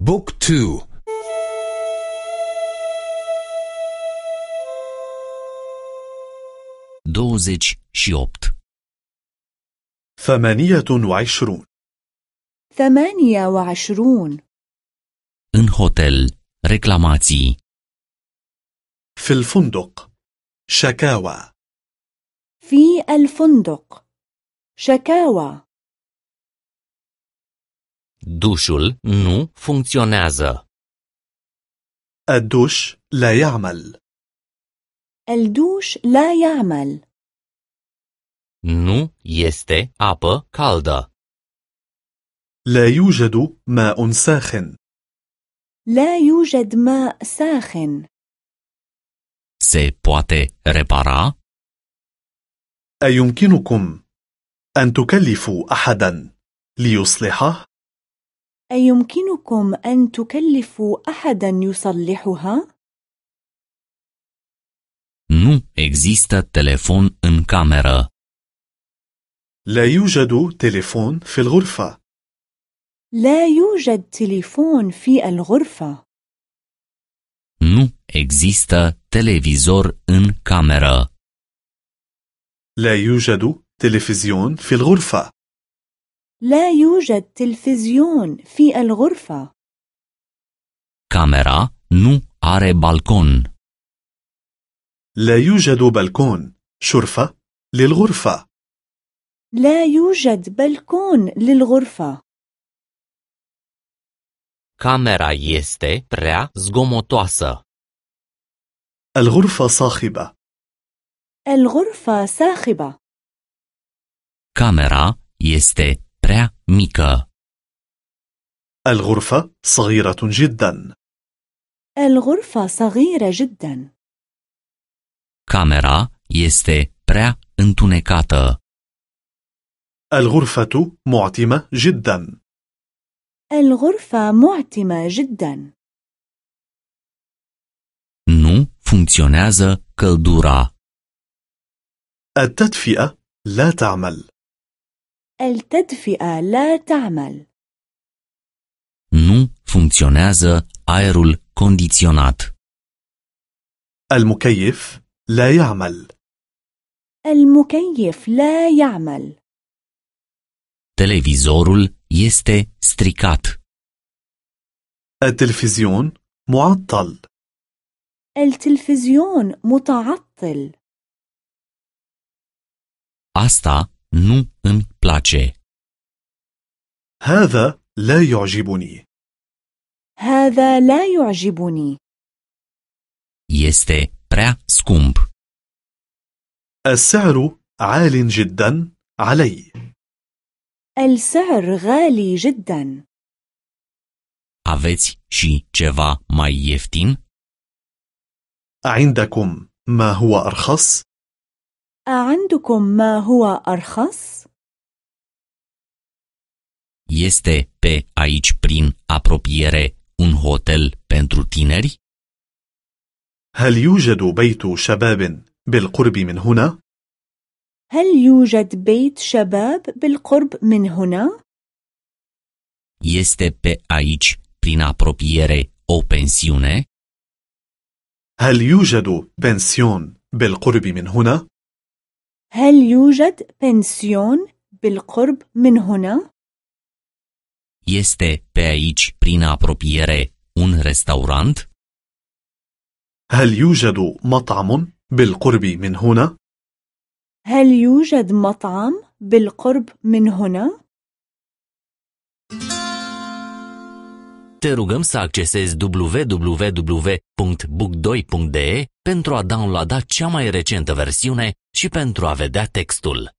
بوك تو. și opt. ثمانية وعشرون. ثمانية وعشرون. În hotel reclamații. في الفندق شكاوى. في الفندق. شكاوى. Dușul nu funcționează. الدوش لا يعمل الدوش لا يعمل nu este apă caldă. لا يوجد ماء ساخن لا يوجد ماء ساخن se poate repara? أيمكنكم أن تكلفوا أحدا ليصلحه؟ أيمكنكم أن تكلفوا أحدا يصلحها؟ nu există telefon în cameră. لا يوجد تليفون في الغرفة. لا يوجد تليفون في الغرفة. Nu există televizor în cameră. لا يوجد تلفزيون في الغرفة. لا يوجد تلفزيون في الغرفة. Camera nu are balcon. لا يوجد بلكون شرفة للغرفة. لا يوجد بلكون للغرفة. Camera este prea zgomotoasă. الغرفة صاخبة. الغرفة صاخبة. Camera este prea mică. الغرفة صغيرة جدا. الغرفة صغيرة جدا. Camera este prea întunecată. الغرفة معتمة جدا. الغرفة معتمة جدا. Nu funcționează căldura. التدفئة لا تعمل. التدفئة لا تعمل. Nu funcționează aerul condiționat. المكيف لا يعمل. المكيف لا يعمل. Televizorul este stricat. التلفزيون معطل. التلفزيون متعطل. Asta nu îmi place. هذا لا يعجبني. هذا لا يعجبني. Este prea scump. السعر عال جدا علي. السعر غالي جدا. Aveți și ceva mai ieftin? عندكم ما هو أرخص؟ أعندكم ما هو أرخص؟ este pe aici prin apropiere un hotel pentru tineri هل يوجد بيت شباب بالقرب من هنا؟ هل يوجد بيت شباب بالقرب من هنا؟ este pe aici prin apropiere o pensiune هل يوجد بنسيون بالقرب من هنا؟ هل يوجد بنسيون بالقرب من هنا؟ este pe aici prin apropiere un restaurant هل يوجد مطعم بالقرب من هنا؟ هل يوجد مطعم بالقرب من هنا؟ Te rugăm să accesezi www.book2.de pentru a downloada cea mai recentă versiune și pentru a vedea textul.